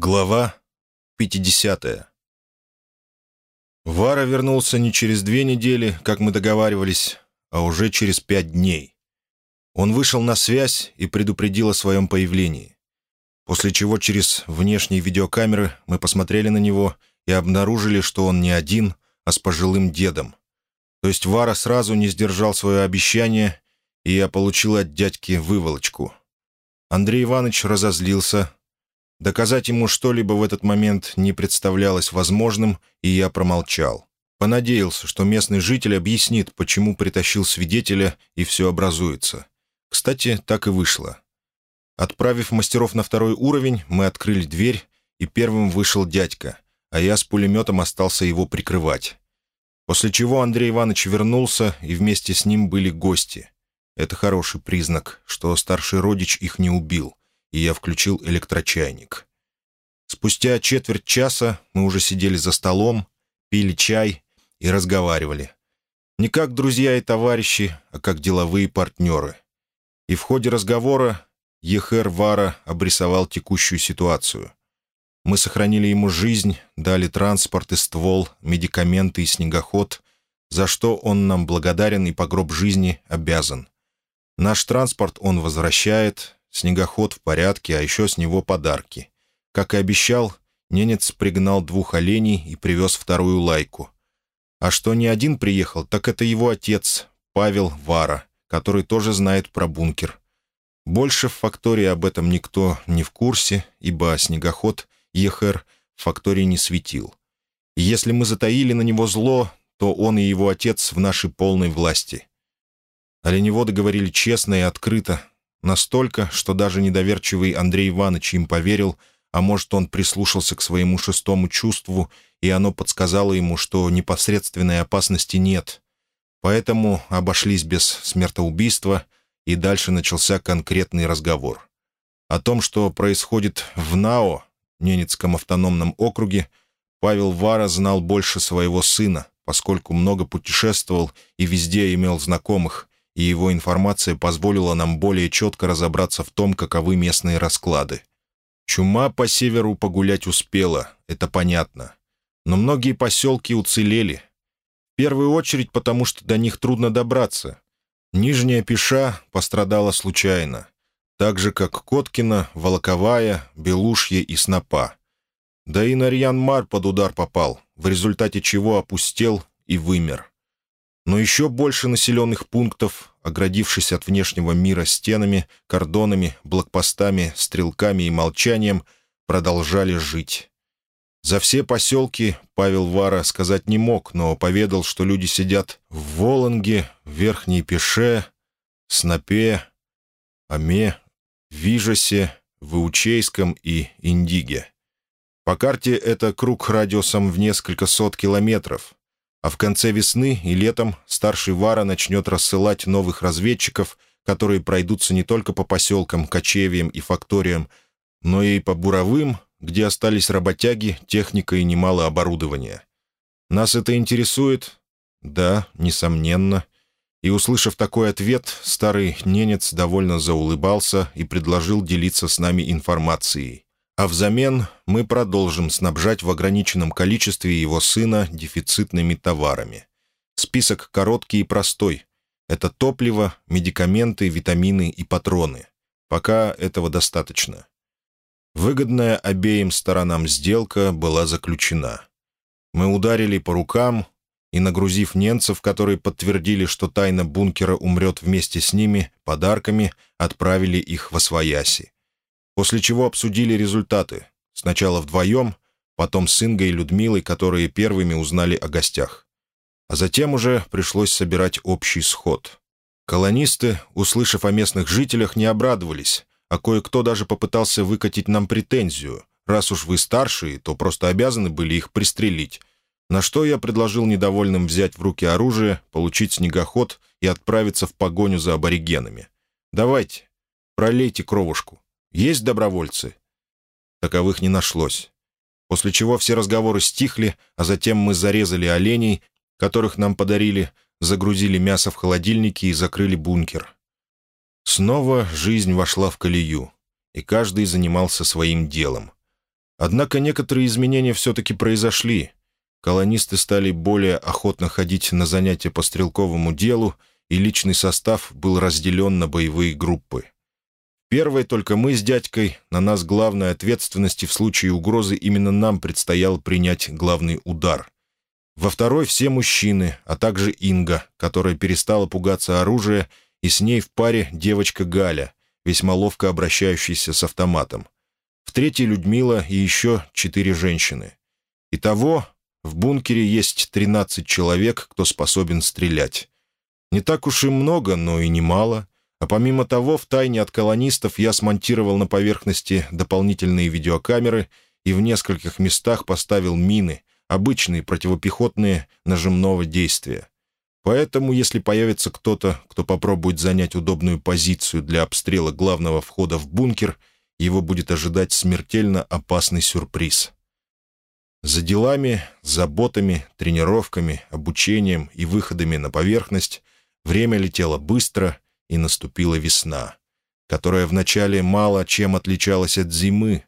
Глава 50 Вара вернулся не через две недели, как мы договаривались, а уже через пять дней. Он вышел на связь и предупредил о своем появлении. После чего через внешние видеокамеры мы посмотрели на него и обнаружили, что он не один, а с пожилым дедом. То есть Вара сразу не сдержал свое обещание, и я получил от дядьки выволочку. Андрей Иванович разозлился, Доказать ему что-либо в этот момент не представлялось возможным, и я промолчал. Понадеялся, что местный житель объяснит, почему притащил свидетеля, и все образуется. Кстати, так и вышло. Отправив мастеров на второй уровень, мы открыли дверь, и первым вышел дядька, а я с пулеметом остался его прикрывать. После чего Андрей Иванович вернулся, и вместе с ним были гости. Это хороший признак, что старший родич их не убил и я включил электрочайник. Спустя четверть часа мы уже сидели за столом, пили чай и разговаривали. Не как друзья и товарищи, а как деловые партнеры. И в ходе разговора Ехер Вара обрисовал текущую ситуацию. Мы сохранили ему жизнь, дали транспорт и ствол, медикаменты и снегоход, за что он нам благодарен и по гроб жизни обязан. Наш транспорт он возвращает, Снегоход в порядке, а еще с него подарки. Как и обещал, ненец пригнал двух оленей и привез вторую лайку. А что не один приехал, так это его отец, Павел Вара, который тоже знает про бункер. Больше в фактории об этом никто не в курсе, ибо снегоход Ехер в фактории не светил. И если мы затаили на него зло, то он и его отец в нашей полной власти. Оленеводы говорили честно и открыто, Настолько, что даже недоверчивый Андрей Иванович им поверил, а может, он прислушался к своему шестому чувству, и оно подсказало ему, что непосредственной опасности нет. Поэтому обошлись без смертоубийства, и дальше начался конкретный разговор. О том, что происходит в НАО, Ненецком автономном округе, Павел Вара знал больше своего сына, поскольку много путешествовал и везде имел знакомых, и его информация позволила нам более четко разобраться в том, каковы местные расклады. Чума по северу погулять успела, это понятно. Но многие поселки уцелели. В первую очередь потому, что до них трудно добраться. Нижняя Пиша пострадала случайно, так же, как Коткина, Волоковая, Белушье и Снопа. Да и Нарьян-Мар под удар попал, в результате чего опустел и вымер но еще больше населенных пунктов, оградившись от внешнего мира стенами, кордонами, блокпостами, стрелками и молчанием, продолжали жить. За все поселки Павел Вара сказать не мог, но поведал, что люди сидят в Воланге, Верхней Пеше, Снопе, Аме, Вижесе, Выучейском и Индиге. По карте это круг радиусом в несколько сот километров, а в конце весны и летом старший Вара начнет рассылать новых разведчиков, которые пройдутся не только по поселкам, кочевьям и факториям, но и по буровым, где остались работяги, техника и немало оборудования. Нас это интересует? Да, несомненно. И, услышав такой ответ, старый ненец довольно заулыбался и предложил делиться с нами информацией. А взамен мы продолжим снабжать в ограниченном количестве его сына дефицитными товарами. Список короткий и простой. Это топливо, медикаменты, витамины и патроны. Пока этого достаточно. Выгодная обеим сторонам сделка была заключена. Мы ударили по рукам и, нагрузив немцев, которые подтвердили, что тайна бункера умрет вместе с ними, подарками, отправили их во свояси после чего обсудили результаты. Сначала вдвоем, потом с Ингой и Людмилой, которые первыми узнали о гостях. А затем уже пришлось собирать общий сход. Колонисты, услышав о местных жителях, не обрадовались, а кое-кто даже попытался выкатить нам претензию. Раз уж вы старшие, то просто обязаны были их пристрелить. На что я предложил недовольным взять в руки оружие, получить снегоход и отправиться в погоню за аборигенами. «Давайте, пролейте кровушку». Есть добровольцы?» Таковых не нашлось. После чего все разговоры стихли, а затем мы зарезали оленей, которых нам подарили, загрузили мясо в холодильники и закрыли бункер. Снова жизнь вошла в колею, и каждый занимался своим делом. Однако некоторые изменения все-таки произошли. Колонисты стали более охотно ходить на занятия по стрелковому делу, и личный состав был разделен на боевые группы. Первой только мы с дядькой, на нас главной ответственности в случае угрозы именно нам предстояло принять главный удар. Во второй все мужчины, а также Инга, которая перестала пугаться оружия, и с ней в паре девочка Галя, весьма ловко обращающаяся с автоматом. В третьей Людмила и еще четыре женщины. Итого в бункере есть 13 человек, кто способен стрелять. Не так уж и много, но и немало. А помимо того, в тайне от колонистов я смонтировал на поверхности дополнительные видеокамеры и в нескольких местах поставил мины, обычные противопехотные нажимного действия. Поэтому, если появится кто-то, кто попробует занять удобную позицию для обстрела главного входа в бункер, его будет ожидать смертельно опасный сюрприз. За делами, заботами, тренировками, обучением и выходами на поверхность время летело быстро, и наступила весна, которая вначале мало чем отличалась от зимы.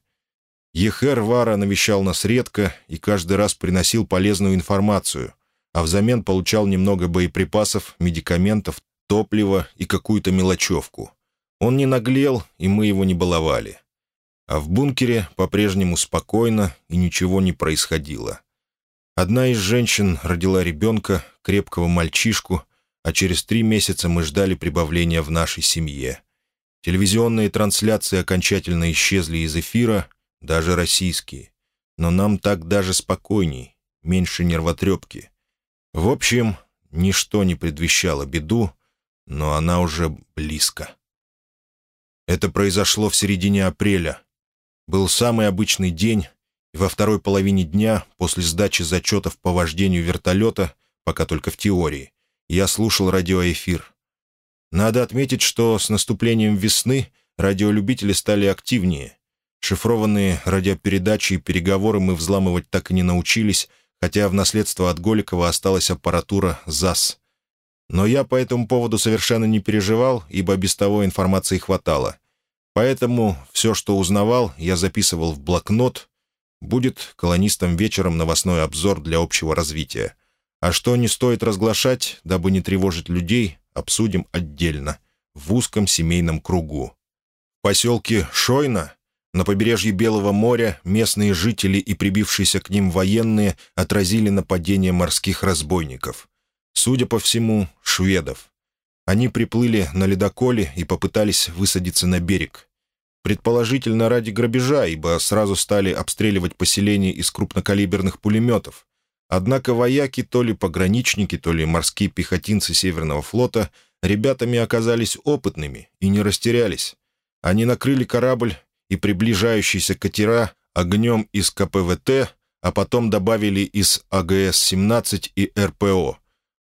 Ехер Вара навещал нас редко и каждый раз приносил полезную информацию, а взамен получал немного боеприпасов, медикаментов, топлива и какую-то мелочевку. Он не наглел, и мы его не баловали. А в бункере по-прежнему спокойно и ничего не происходило. Одна из женщин родила ребенка, крепкого мальчишку, а через три месяца мы ждали прибавления в нашей семье. Телевизионные трансляции окончательно исчезли из эфира, даже российские. Но нам так даже спокойней, меньше нервотрепки. В общем, ничто не предвещало беду, но она уже близко. Это произошло в середине апреля, был самый обычный день, и во второй половине дня, после сдачи зачетов по вождению вертолета, пока только в теории, я слушал радиоэфир. Надо отметить, что с наступлением весны радиолюбители стали активнее. Шифрованные радиопередачи и переговоры мы взламывать так и не научились, хотя в наследство от Голикова осталась аппаратура ЗАС. Но я по этому поводу совершенно не переживал, ибо без того информации хватало. Поэтому все, что узнавал, я записывал в блокнот. Будет колонистам вечером новостной обзор для общего развития. А что не стоит разглашать, дабы не тревожить людей, обсудим отдельно, в узком семейном кругу. В поселке Шойна, на побережье Белого моря, местные жители и прибившиеся к ним военные отразили нападение морских разбойников. Судя по всему, шведов. Они приплыли на ледоколе и попытались высадиться на берег. Предположительно, ради грабежа, ибо сразу стали обстреливать поселение из крупнокалиберных пулеметов. Однако вояки, то ли пограничники, то ли морские пехотинцы Северного флота, ребятами оказались опытными и не растерялись. Они накрыли корабль и приближающиеся катера огнем из КПВТ, а потом добавили из АГС-17 и РПО,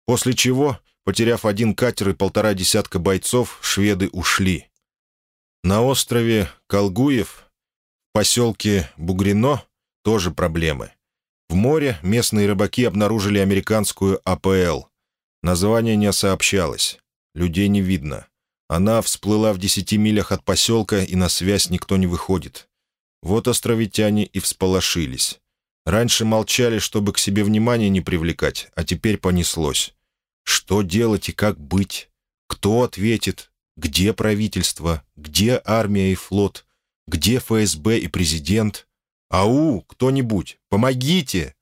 после чего Потеряв один катер и полтора десятка бойцов, шведы ушли. На острове Колгуев, в поселке Бугрино, тоже проблемы. В море местные рыбаки обнаружили американскую АПЛ. Название не сообщалось. Людей не видно. Она всплыла в десяти милях от поселка, и на связь никто не выходит. Вот островитяне и всполошились. Раньше молчали, чтобы к себе внимание не привлекать, а теперь понеслось. Что делать и как быть? Кто ответит? Где правительство? Где армия и флот? Где ФСБ и президент? «Ау, кто-нибудь, помогите!»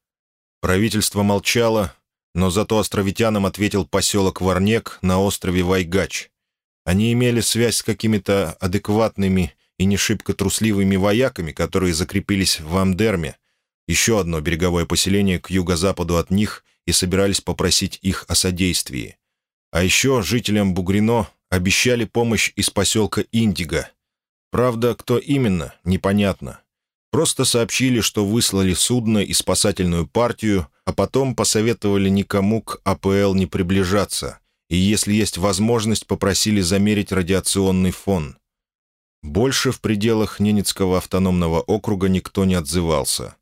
Правительство молчало, но зато островитянам ответил поселок Варнек на острове Вайгач. Они имели связь с какими-то адекватными и не шибко трусливыми вояками, которые закрепились в Амдерме, еще одно береговое поселение к юго-западу от них, и собирались попросить их о содействии. А еще жителям Бугрино обещали помощь из поселка Индиго. Правда, кто именно, непонятно. Просто сообщили, что выслали судно и спасательную партию, а потом посоветовали никому к АПЛ не приближаться, и если есть возможность, попросили замерить радиационный фон. Больше в пределах Ненецкого автономного округа никто не отзывался.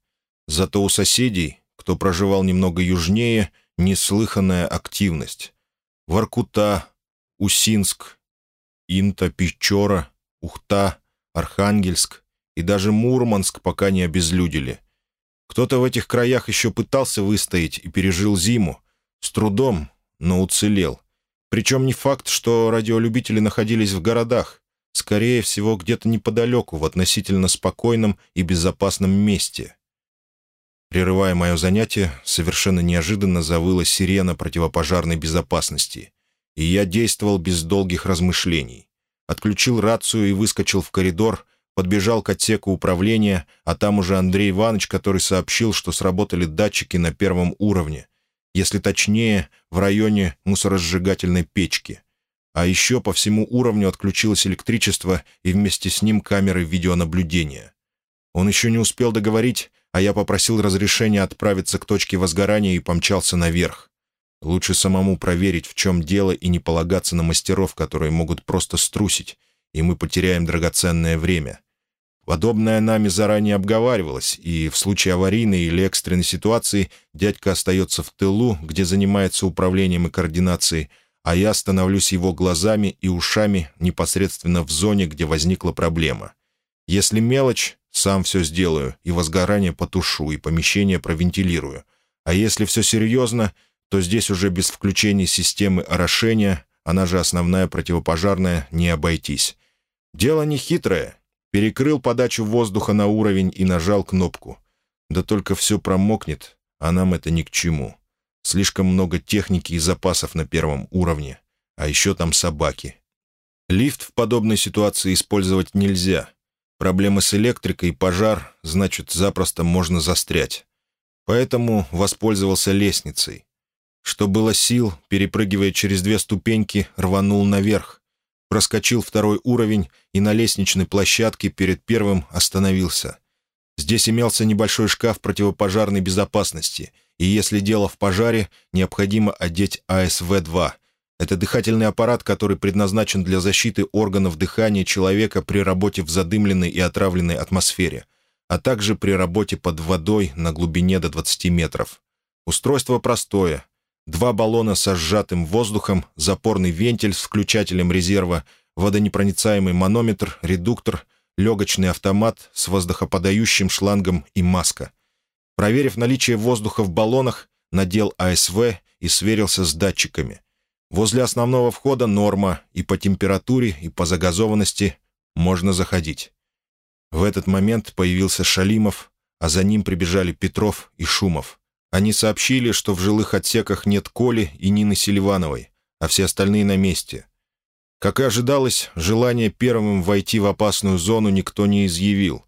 Зато у соседей, кто проживал немного южнее, неслыханная активность. Воркута, Усинск, Инта, Печора, Ухта, Архангельск и даже Мурманск пока не обезлюдили. Кто-то в этих краях еще пытался выстоять и пережил зиму. С трудом, но уцелел. Причем не факт, что радиолюбители находились в городах. Скорее всего, где-то неподалеку, в относительно спокойном и безопасном месте. Прерывая мое занятие, совершенно неожиданно завыла сирена противопожарной безопасности. И я действовал без долгих размышлений. Отключил рацию и выскочил в коридор, подбежал к отсеку управления, а там уже Андрей Иванович, который сообщил, что сработали датчики на первом уровне. Если точнее, в районе мусоросжигательной печки. А еще по всему уровню отключилось электричество и вместе с ним камеры видеонаблюдения. Он еще не успел договорить, а я попросил разрешения отправиться к точке возгорания и помчался наверх. Лучше самому проверить, в чем дело, и не полагаться на мастеров, которые могут просто струсить, и мы потеряем драгоценное время. Подобное нами заранее обговаривалось, и в случае аварийной или экстренной ситуации дядька остается в тылу, где занимается управлением и координацией, а я становлюсь его глазами и ушами непосредственно в зоне, где возникла проблема. Если мелочь, сам все сделаю, и возгорание потушу, и помещение провентилирую. А если все серьезно — то здесь уже без включения системы орошения, она же основная противопожарная, не обойтись. Дело не хитрое. Перекрыл подачу воздуха на уровень и нажал кнопку. Да только все промокнет, а нам это ни к чему. Слишком много техники и запасов на первом уровне. А еще там собаки. Лифт в подобной ситуации использовать нельзя. Проблемы с электрикой и пожар, значит, запросто можно застрять. Поэтому воспользовался лестницей. Что было сил, перепрыгивая через две ступеньки, рванул наверх. Проскочил второй уровень и на лестничной площадке перед первым остановился. Здесь имелся небольшой шкаф противопожарной безопасности, и если дело в пожаре, необходимо одеть АСВ-2. Это дыхательный аппарат, который предназначен для защиты органов дыхания человека при работе в задымленной и отравленной атмосфере, а также при работе под водой на глубине до 20 метров. Устройство простое, два баллона со сжатым воздухом, запорный вентиль с включателем резерва, водонепроницаемый манометр, редуктор, легочный автомат с воздухоподающим шлангом и маска. Проверив наличие воздуха в баллонах, надел АСВ и сверился с датчиками. Возле основного входа норма и по температуре, и по загазованности можно заходить. В этот момент появился Шалимов, а за ним прибежали Петров и Шумов. Они сообщили, что в жилых отсеках нет Коли и Нины Селивановой, а все остальные на месте. Как и ожидалось, желание первым войти в опасную зону никто не изъявил.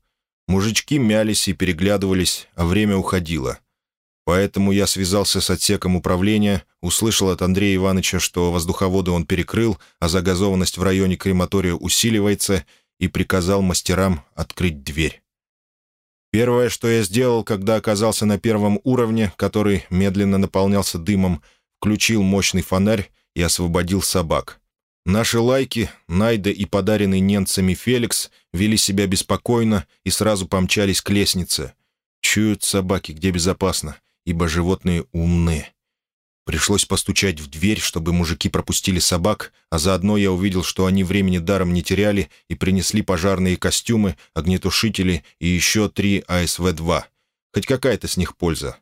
Мужички мялись и переглядывались, а время уходило. Поэтому я связался с отсеком управления, услышал от Андрея Ивановича, что воздуховоды он перекрыл, а загазованность в районе крематория усиливается, и приказал мастерам открыть дверь. Первое, что я сделал, когда оказался на первом уровне, который медленно наполнялся дымом, включил мощный фонарь и освободил собак. Наши лайки, Найда и подаренный немцами Феликс, вели себя беспокойно и сразу помчались к лестнице. Чуют собаки, где безопасно, ибо животные умные. Пришлось постучать в дверь, чтобы мужики пропустили собак, а заодно я увидел, что они времени даром не теряли и принесли пожарные костюмы, огнетушители и еще три АСВ-2. Хоть какая-то с них польза.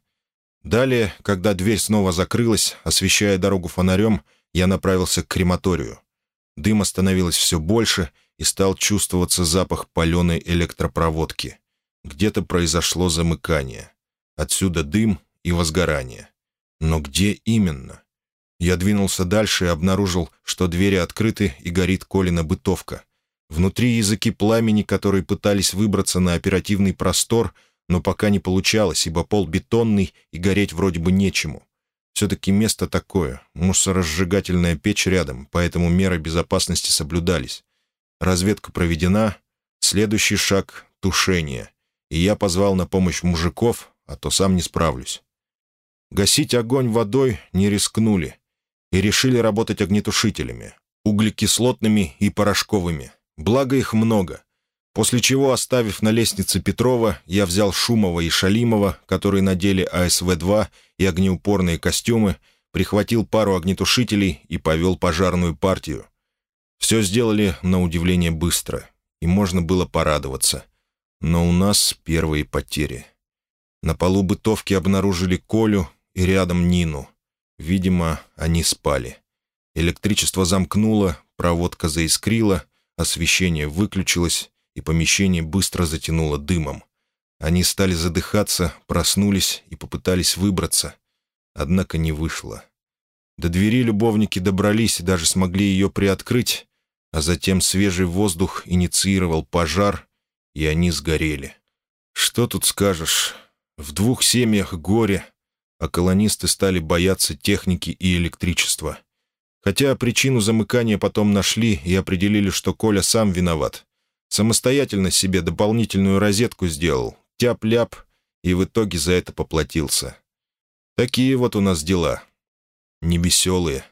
Далее, когда дверь снова закрылась, освещая дорогу фонарем, я направился к крематорию. Дыма становилось все больше, и стал чувствоваться запах паленой электропроводки. Где-то произошло замыкание. Отсюда дым и возгорание. Но где именно? Я двинулся дальше и обнаружил, что двери открыты и горит Колина бытовка. Внутри языки пламени, которые пытались выбраться на оперативный простор, но пока не получалось, ибо пол бетонный и гореть вроде бы нечему. Все-таки место такое, мусоросжигательная печь рядом, поэтому меры безопасности соблюдались. Разведка проведена, следующий шаг — тушение. И я позвал на помощь мужиков, а то сам не справлюсь. Гасить огонь водой не рискнули и решили работать огнетушителями, углекислотными и порошковыми. Благо их много. После чего, оставив на лестнице Петрова, я взял Шумова и Шалимова, которые надели АСВ-2 и огнеупорные костюмы, прихватил пару огнетушителей и повел пожарную партию. Все сделали, на удивление, быстро, и можно было порадоваться. Но у нас первые потери. На полу бытовки обнаружили Колю и рядом Нину. Видимо, они спали. Электричество замкнуло, проводка заискрила, освещение выключилось, и помещение быстро затянуло дымом. Они стали задыхаться, проснулись и попытались выбраться. Однако не вышло. До двери любовники добрались и даже смогли ее приоткрыть, а затем свежий воздух инициировал пожар, и они сгорели. Что тут скажешь? В двух семьях горе, а колонисты стали бояться техники и электричества. Хотя причину замыкания потом нашли и определили, что Коля сам виноват. Самостоятельно себе дополнительную розетку сделал, тяп-ляп, и в итоге за это поплатился. Такие вот у нас дела. Невеселые.